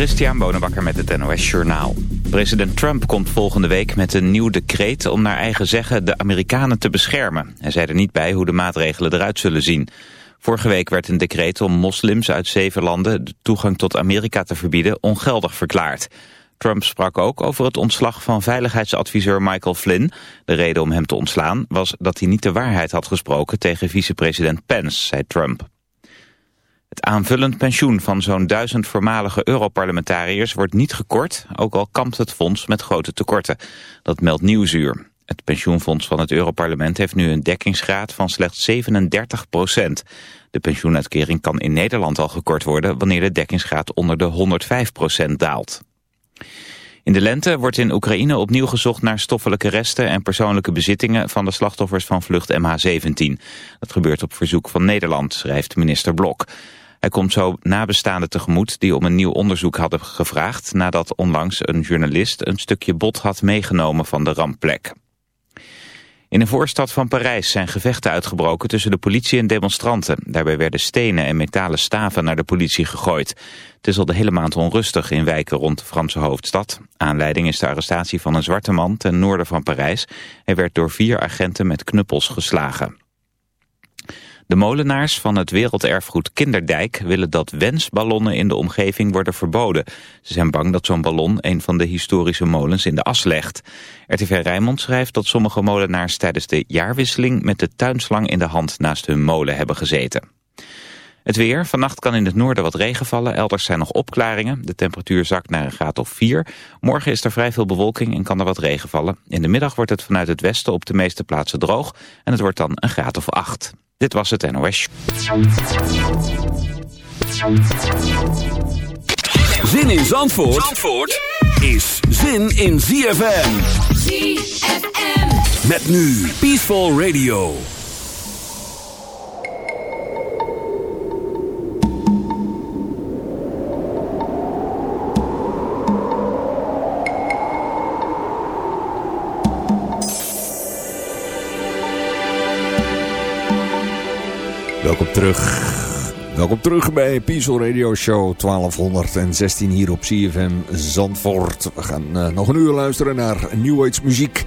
Christian Bonenbakker met het NOS Journaal. President Trump komt volgende week met een nieuw decreet om naar eigen zeggen de Amerikanen te beschermen. Hij zei er niet bij hoe de maatregelen eruit zullen zien. Vorige week werd een decreet om moslims uit zeven landen de toegang tot Amerika te verbieden ongeldig verklaard. Trump sprak ook over het ontslag van veiligheidsadviseur Michael Flynn. De reden om hem te ontslaan was dat hij niet de waarheid had gesproken tegen vicepresident Pence, zei Trump. Het aanvullend pensioen van zo'n duizend voormalige Europarlementariërs wordt niet gekort, ook al kampt het fonds met grote tekorten. Dat meldt Nieuwsuur. Het pensioenfonds van het Europarlement heeft nu een dekkingsgraad van slechts 37 procent. De pensioenuitkering kan in Nederland al gekort worden wanneer de dekkingsgraad onder de 105 procent daalt. In de lente wordt in Oekraïne opnieuw gezocht naar stoffelijke resten en persoonlijke bezittingen van de slachtoffers van vlucht MH17. Dat gebeurt op verzoek van Nederland, schrijft minister Blok. Hij komt zo nabestaanden tegemoet die om een nieuw onderzoek hadden gevraagd... nadat onlangs een journalist een stukje bot had meegenomen van de rampplek. In een voorstad van Parijs zijn gevechten uitgebroken tussen de politie en demonstranten. Daarbij werden stenen en metalen staven naar de politie gegooid. Het is al de hele maand onrustig in wijken rond de Franse hoofdstad. Aanleiding is de arrestatie van een zwarte man ten noorden van Parijs. Hij werd door vier agenten met knuppels geslagen. De molenaars van het werelderfgoed Kinderdijk willen dat wensballonnen in de omgeving worden verboden. Ze zijn bang dat zo'n ballon een van de historische molens in de as legt. RTV Rijnmond schrijft dat sommige molenaars tijdens de jaarwisseling met de tuinslang in de hand naast hun molen hebben gezeten. Het weer. Vannacht kan in het noorden wat regen vallen. Elders zijn nog opklaringen. De temperatuur zakt naar een graad of 4. Morgen is er vrij veel bewolking en kan er wat regen vallen. In de middag wordt het vanuit het westen op de meeste plaatsen droog. En het wordt dan een graad of 8. Dit was het NOS. Zin in Zandvoort, Zandvoort is zin in ZFM. ZFM. Met nu Peaceful Radio. Welkom terug. Welkom terug bij Peaceful Radio Show 1216 hier op CFM Zandvoort. We gaan uh, nog een uur luisteren naar New Age muziek.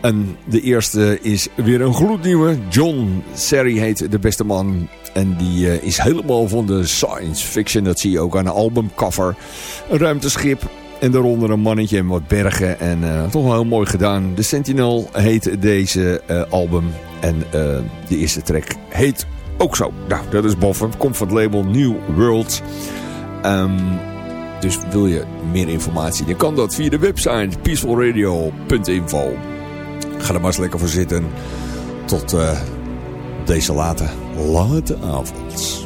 En de eerste is weer een gloednieuwe. John Serry heet de beste man. En die uh, is helemaal van de science fiction. Dat zie je ook aan de albumcover. Een ruimteschip. En daaronder een mannetje en wat bergen. En uh, toch wel heel mooi gedaan. The Sentinel heet deze album. En de eerste track heet ook zo. Nou, dat is boffen. Komt van het label New World. Um, dus wil je meer informatie, dan kan dat via de website peacefulradio.info. Ga er maar eens lekker voor zitten. Tot uh, deze late, late avond.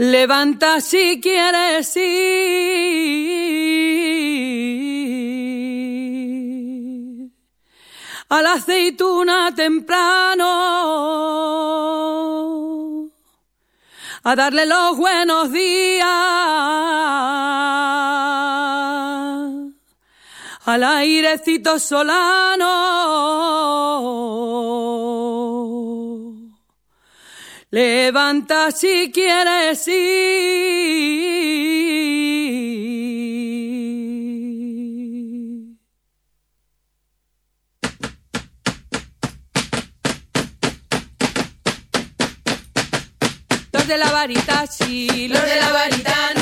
Levanta si quieres ir. A la aceituna temprano. A darle los buenos días al airecito solano Levanta si quieres ir. Los de la varita, sí, los de la varita.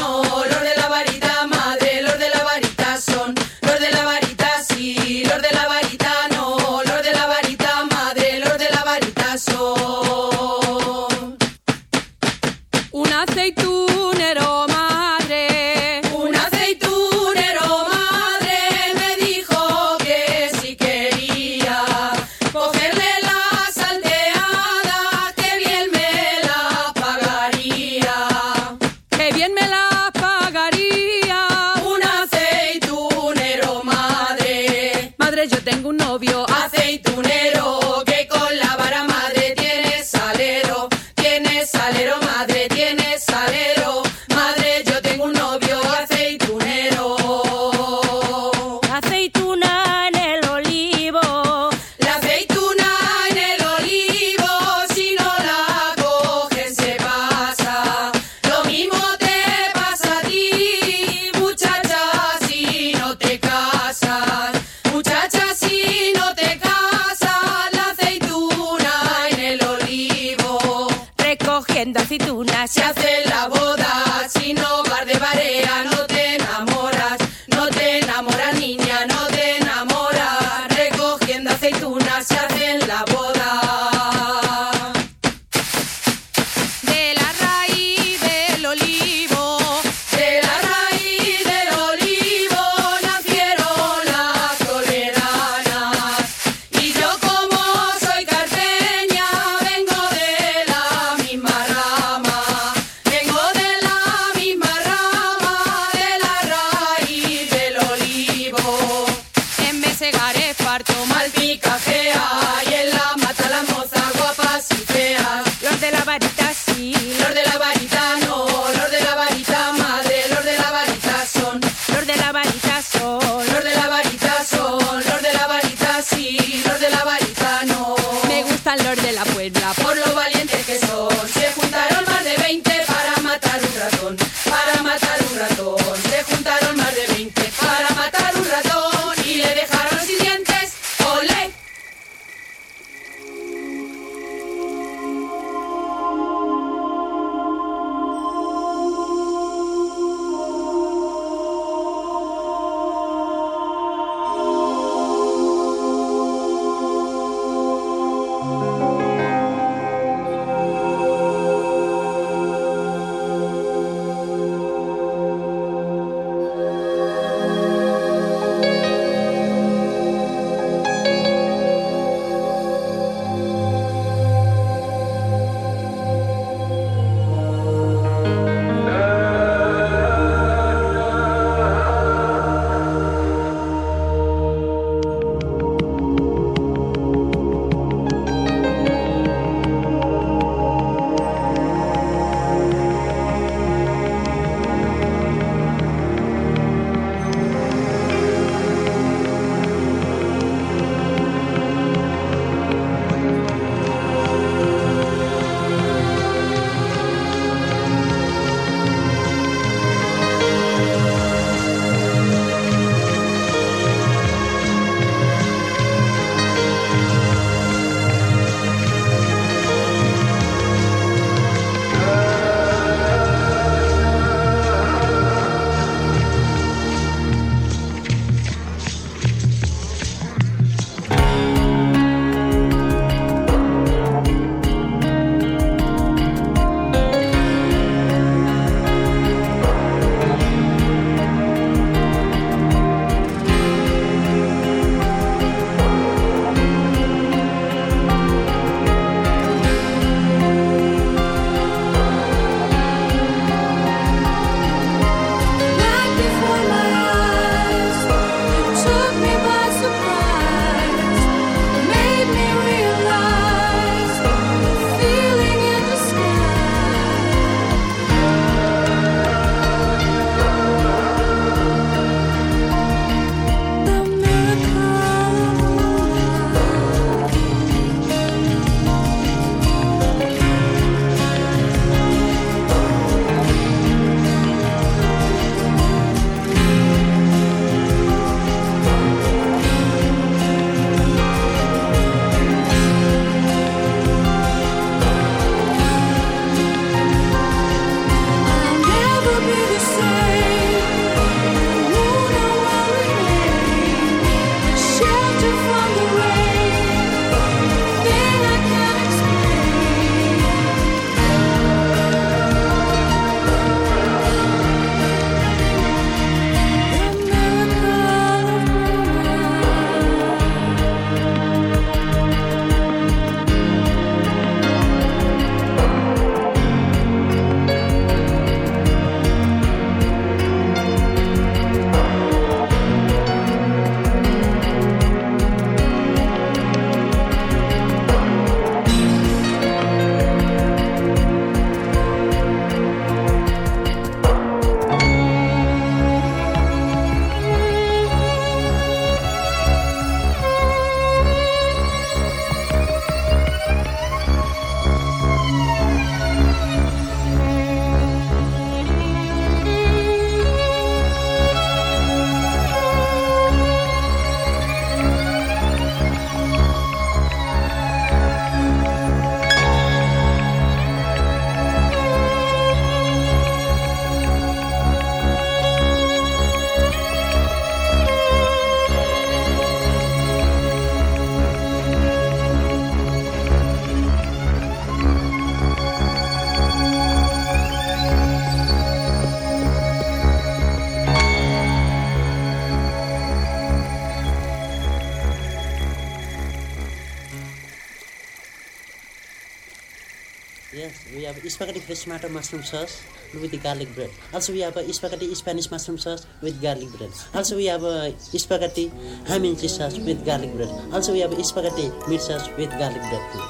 Spaghetti fresh tomato mushroom sauce with the garlic bread. Also we have a spaghetti Spanish mushroom sauce with garlic bread. Also we have a spaghetti ham and cheese sauce with garlic bread. Also we have a spaghetti meat sauce with garlic bread too.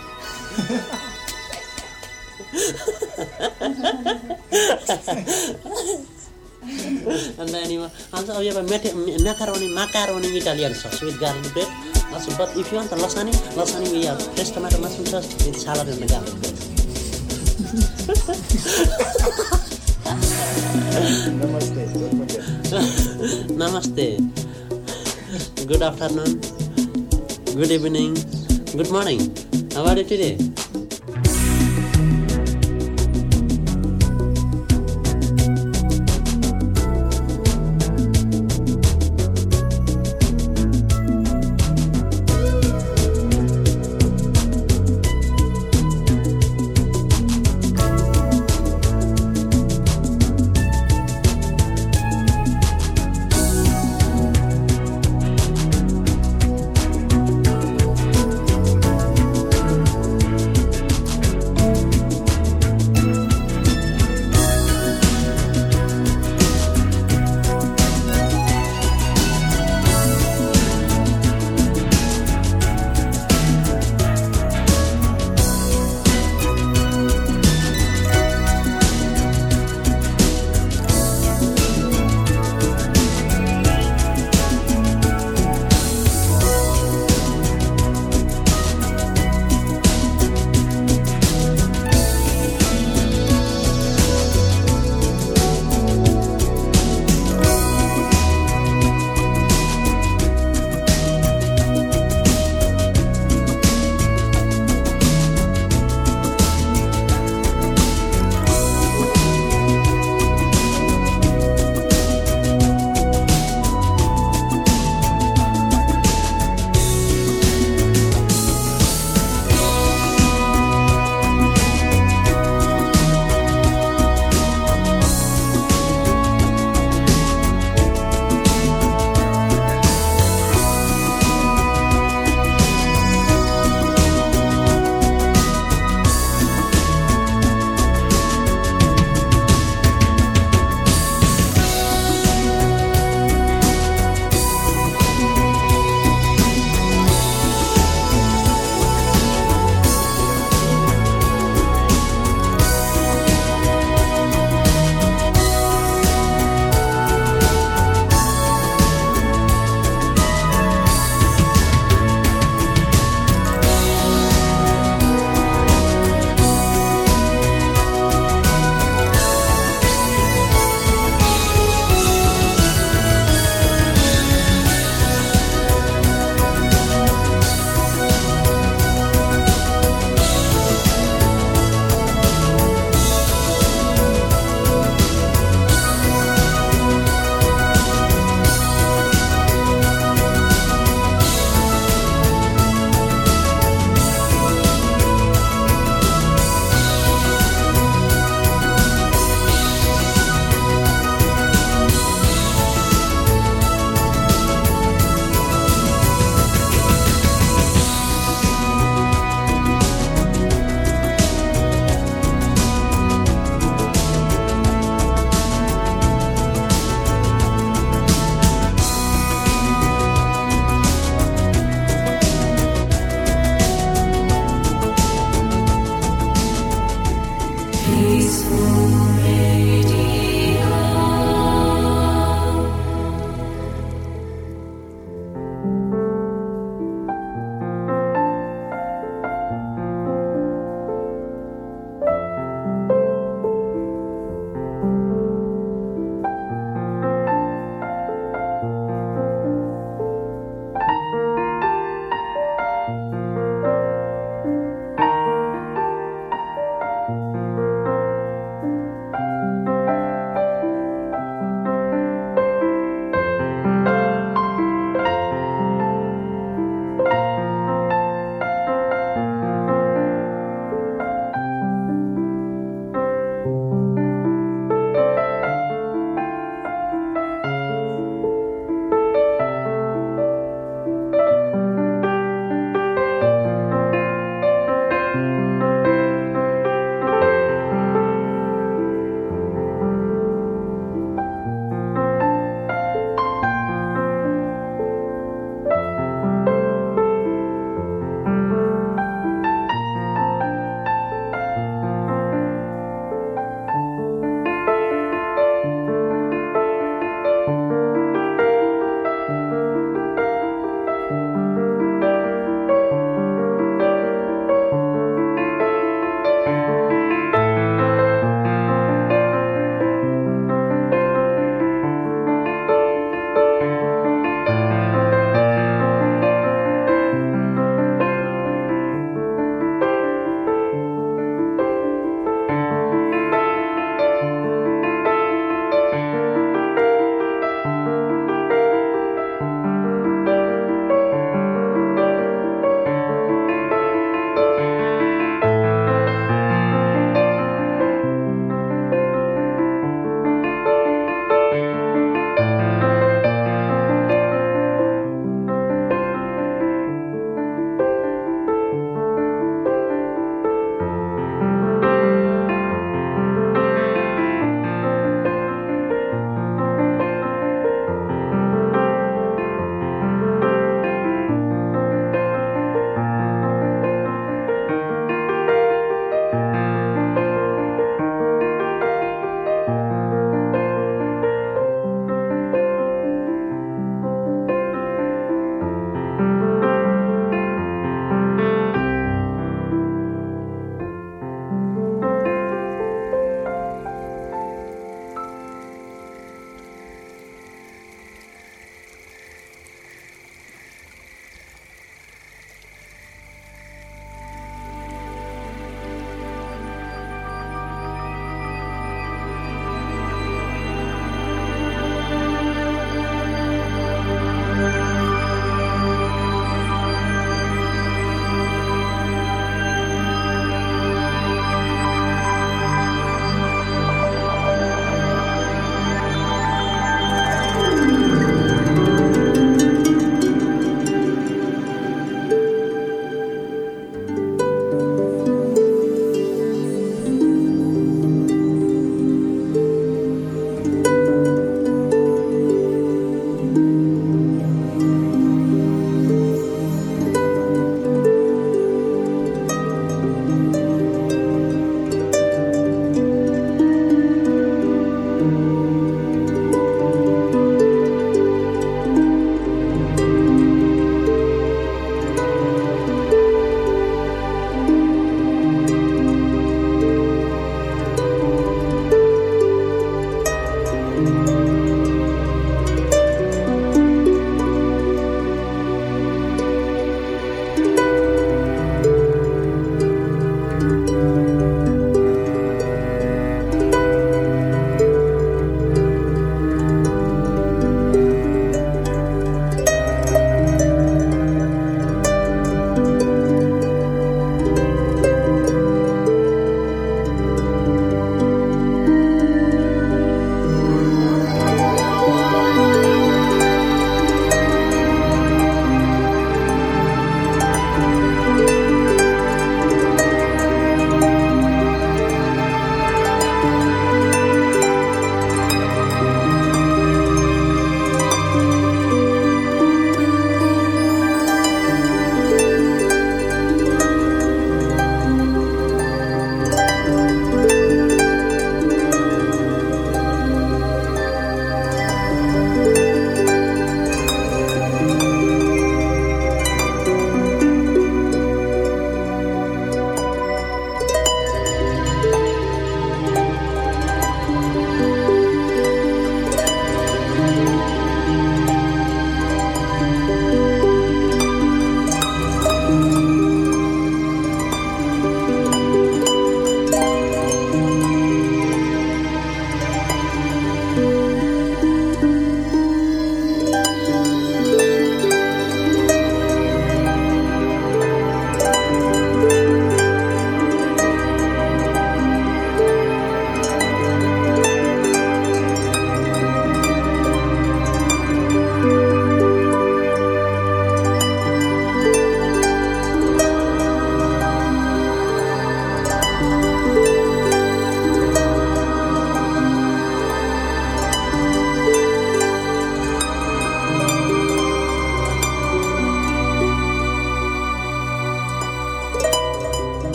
and you also we have a macaroni macaroni Italian sauce with garlic bread. Also, but if you want lasagna, lasagna we have fresh mushroom sauce with salad and garlic bread. Namaste. Namaste. Good afternoon. Good evening. Good morning. How are you today?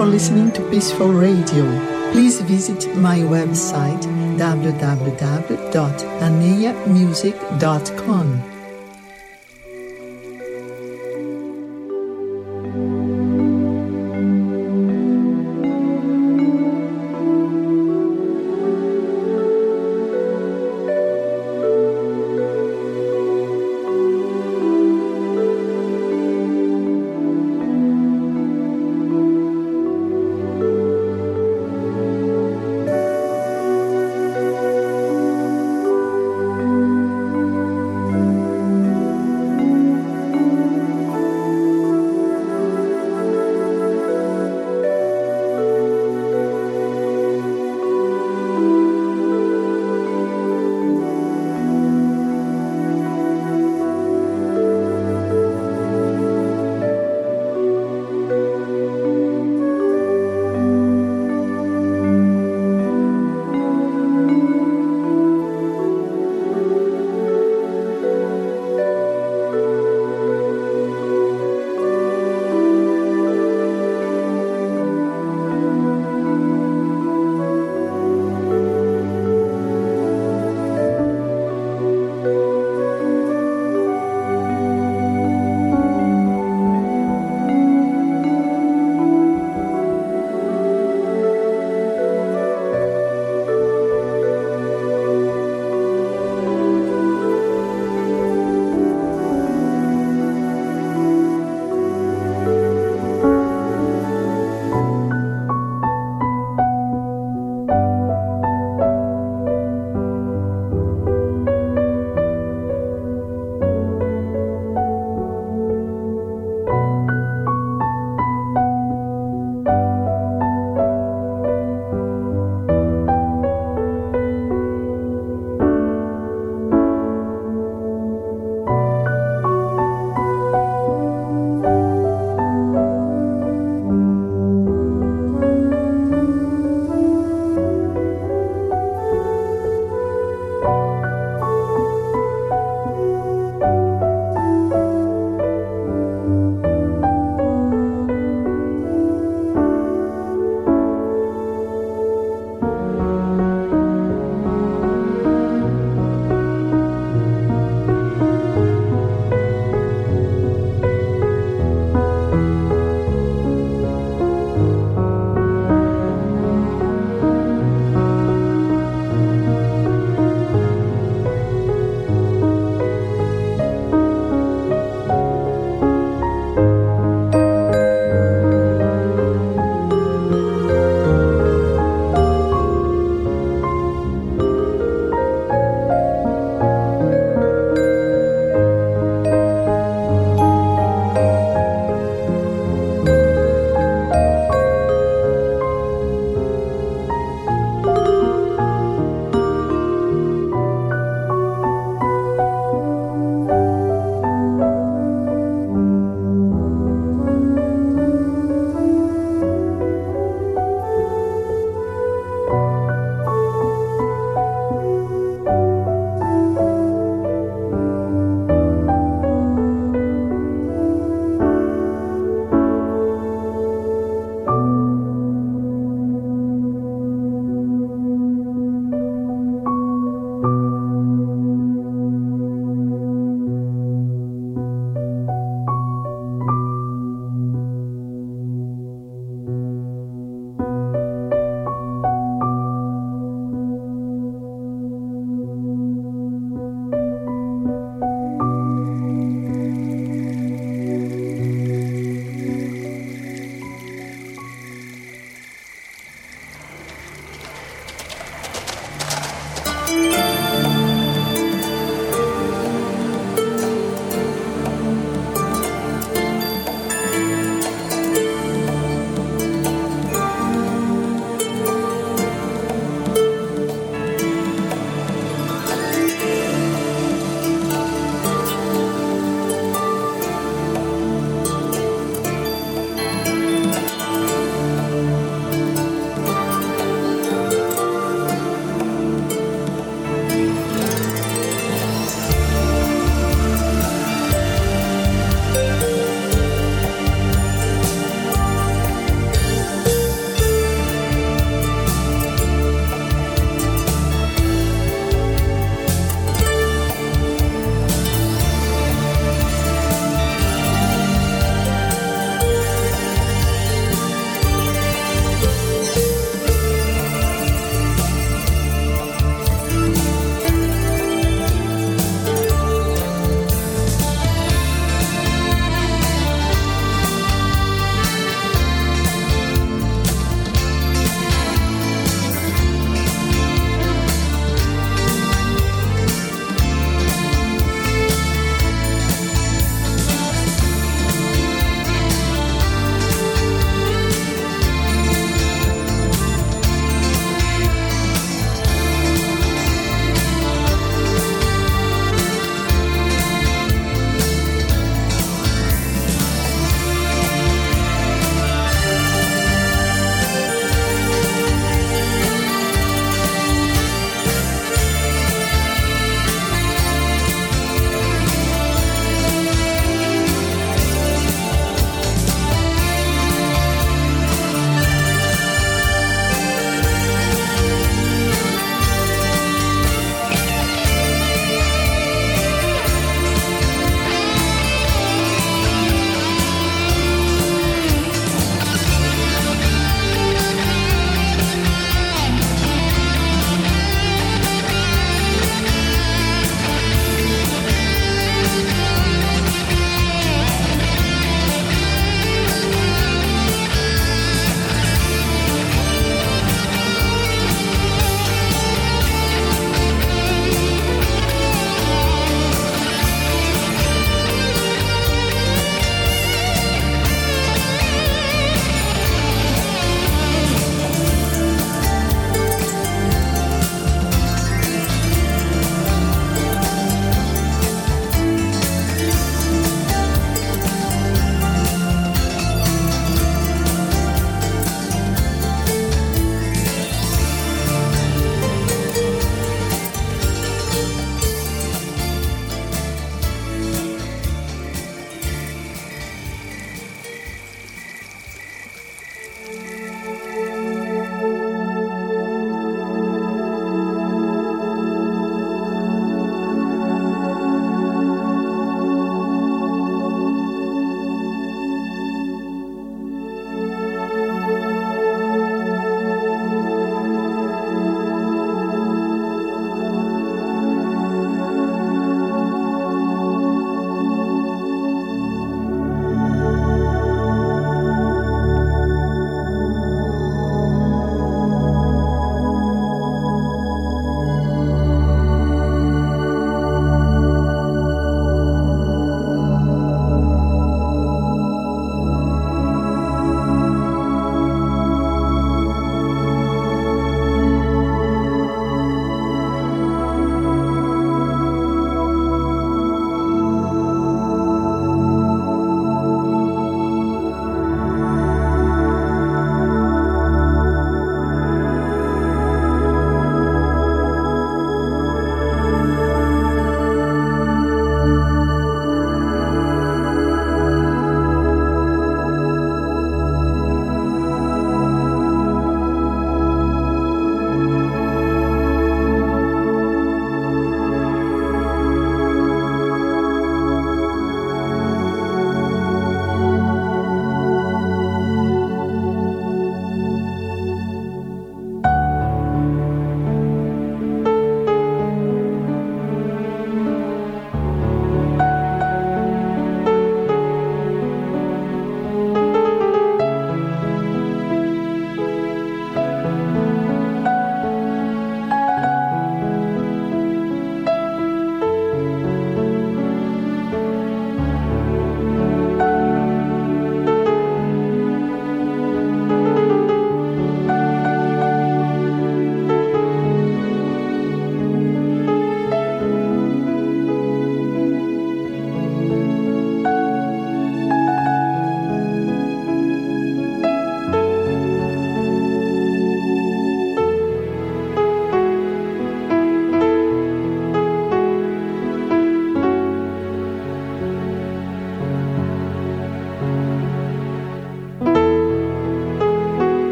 For listening to Peaceful Radio. Please visit my website www.anayamusic.com.